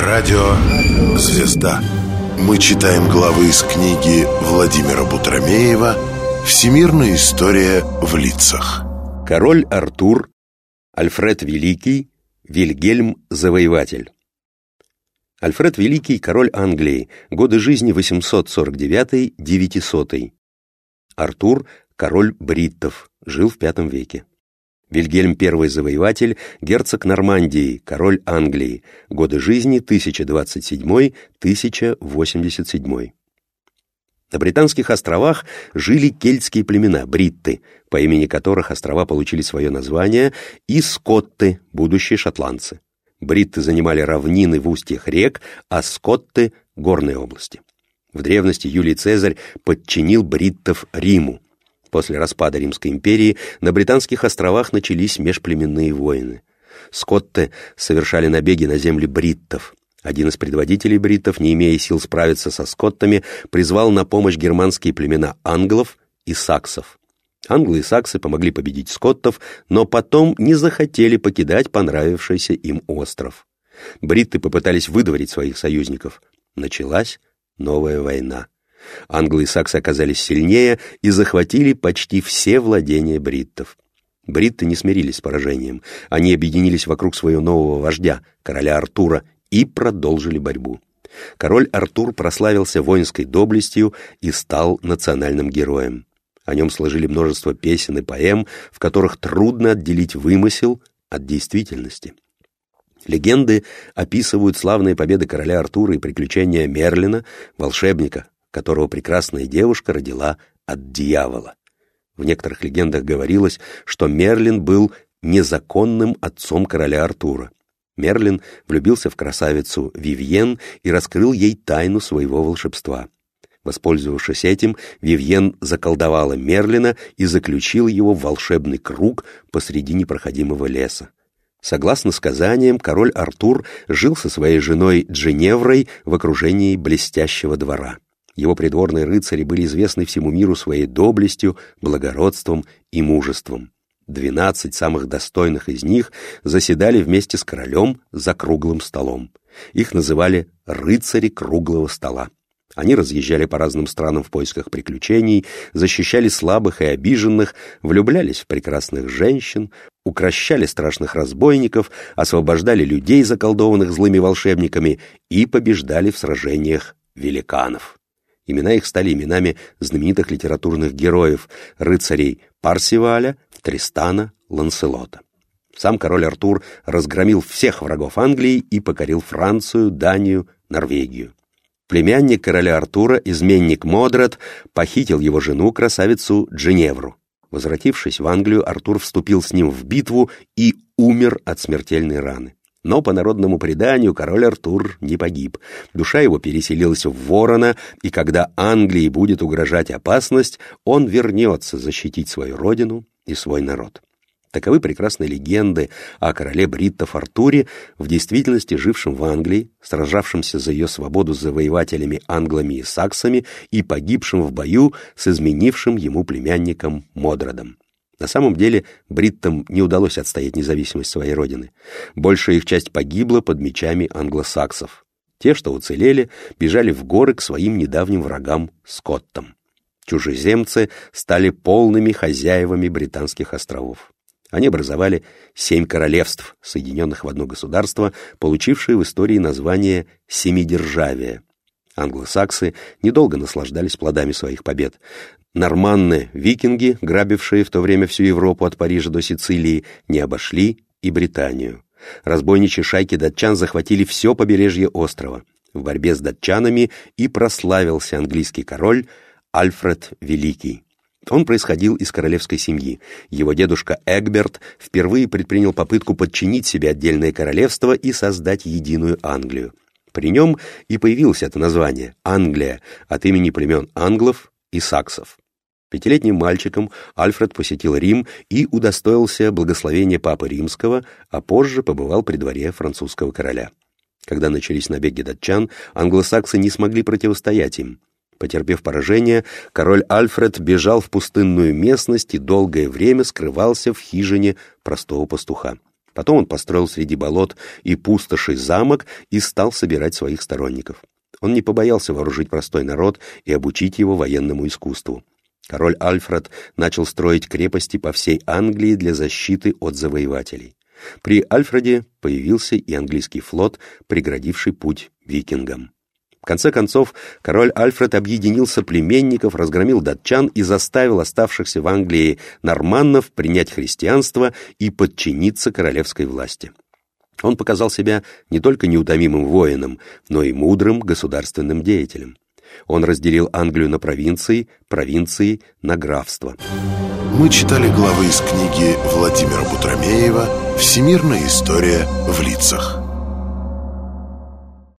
Радио «Звезда». Мы читаем главы из книги Владимира Бутромеева «Всемирная история в лицах». Король Артур, Альфред Великий, Вильгельм Завоеватель. Альфред Великий, король Англии, годы жизни 849-900. Артур, король бриттов, жил в V веке. Вильгельм I Завоеватель, герцог Нормандии, король Англии, годы жизни 1027-1087. На Британских островах жили кельтские племена, бритты, по имени которых острова получили свое название, и скотты, будущие шотландцы. Бритты занимали равнины в устьях рек, а скотты — горные области. В древности Юлий Цезарь подчинил бриттов Риму. После распада Римской империи на Британских островах начались межплеменные войны. Скотты совершали набеги на земли бриттов. Один из предводителей бриттов, не имея сил справиться со скоттами, призвал на помощь германские племена англов и саксов. Англы и саксы помогли победить скоттов, но потом не захотели покидать понравившийся им остров. Бритты попытались выдворить своих союзников. Началась новая война. Англы и саксы оказались сильнее и захватили почти все владения бриттов. Бритты не смирились с поражением. Они объединились вокруг своего нового вождя, короля Артура, и продолжили борьбу. Король Артур прославился воинской доблестью и стал национальным героем. О нем сложили множество песен и поэм, в которых трудно отделить вымысел от действительности. Легенды описывают славные победы короля Артура и приключения Мерлина, волшебника, которого прекрасная девушка родила от дьявола. В некоторых легендах говорилось, что Мерлин был незаконным отцом короля Артура. Мерлин влюбился в красавицу Вивьен и раскрыл ей тайну своего волшебства. Воспользовавшись этим, Вивьен заколдовала Мерлина и заключил его в волшебный круг посреди непроходимого леса. Согласно сказаниям, король Артур жил со своей женой Дженеврой в окружении блестящего двора. Его придворные рыцари были известны всему миру своей доблестью, благородством и мужеством. Двенадцать самых достойных из них заседали вместе с королем за круглым столом. Их называли «рыцари круглого стола». Они разъезжали по разным странам в поисках приключений, защищали слабых и обиженных, влюблялись в прекрасных женщин, укращали страшных разбойников, освобождали людей, заколдованных злыми волшебниками, и побеждали в сражениях великанов. Имена их стали именами знаменитых литературных героев, рыцарей Парсиваля, Тристана, Ланселота. Сам король Артур разгромил всех врагов Англии и покорил Францию, Данию, Норвегию. Племянник короля Артура, изменник Модред, похитил его жену, красавицу Дженевру. Возвратившись в Англию, Артур вступил с ним в битву и умер от смертельной раны. Но по народному преданию король Артур не погиб. Душа его переселилась в ворона, и когда Англии будет угрожать опасность, он вернется защитить свою родину и свой народ. Таковы прекрасные легенды о короле бриттов Артуре, в действительности жившем в Англии, сражавшемся за ее свободу с завоевателями англами и саксами и погибшем в бою с изменившим ему племянником Модродом. На самом деле бриттам не удалось отстоять независимость своей родины. Большая их часть погибла под мечами англосаксов. Те, что уцелели, бежали в горы к своим недавним врагам скоттам. Чужеземцы стали полными хозяевами британских островов. Они образовали семь королевств, соединенных в одно государство, получившее в истории название «Семидержавие». Англосаксы недолго наслаждались плодами своих побед. Норманны, викинги, грабившие в то время всю Европу от Парижа до Сицилии, не обошли и Британию. Разбойничьи шайки датчан захватили все побережье острова. В борьбе с датчанами и прославился английский король Альфред Великий. Он происходил из королевской семьи. Его дедушка Эгберт впервые предпринял попытку подчинить себе отдельное королевство и создать единую Англию. При нем и появилось это название — Англия, от имени племен англов и саксов. Пятилетним мальчиком Альфред посетил Рим и удостоился благословения Папы Римского, а позже побывал при дворе французского короля. Когда начались набеги датчан, англосаксы не смогли противостоять им. Потерпев поражение, король Альфред бежал в пустынную местность и долгое время скрывался в хижине простого пастуха. Потом он построил среди болот и пустошей замок и стал собирать своих сторонников. Он не побоялся вооружить простой народ и обучить его военному искусству. Король Альфред начал строить крепости по всей Англии для защиты от завоевателей. При Альфреде появился и английский флот, преградивший путь викингам. В конце концов, король Альфред объединил соплеменников, разгромил датчан и заставил оставшихся в Англии норманнов принять христианство и подчиниться королевской власти. Он показал себя не только неутомимым воином, но и мудрым государственным деятелем. Он разделил Англию на провинции, провинции на графства. Мы читали главы из книги Владимира Бутромеева «Всемирная история в лицах».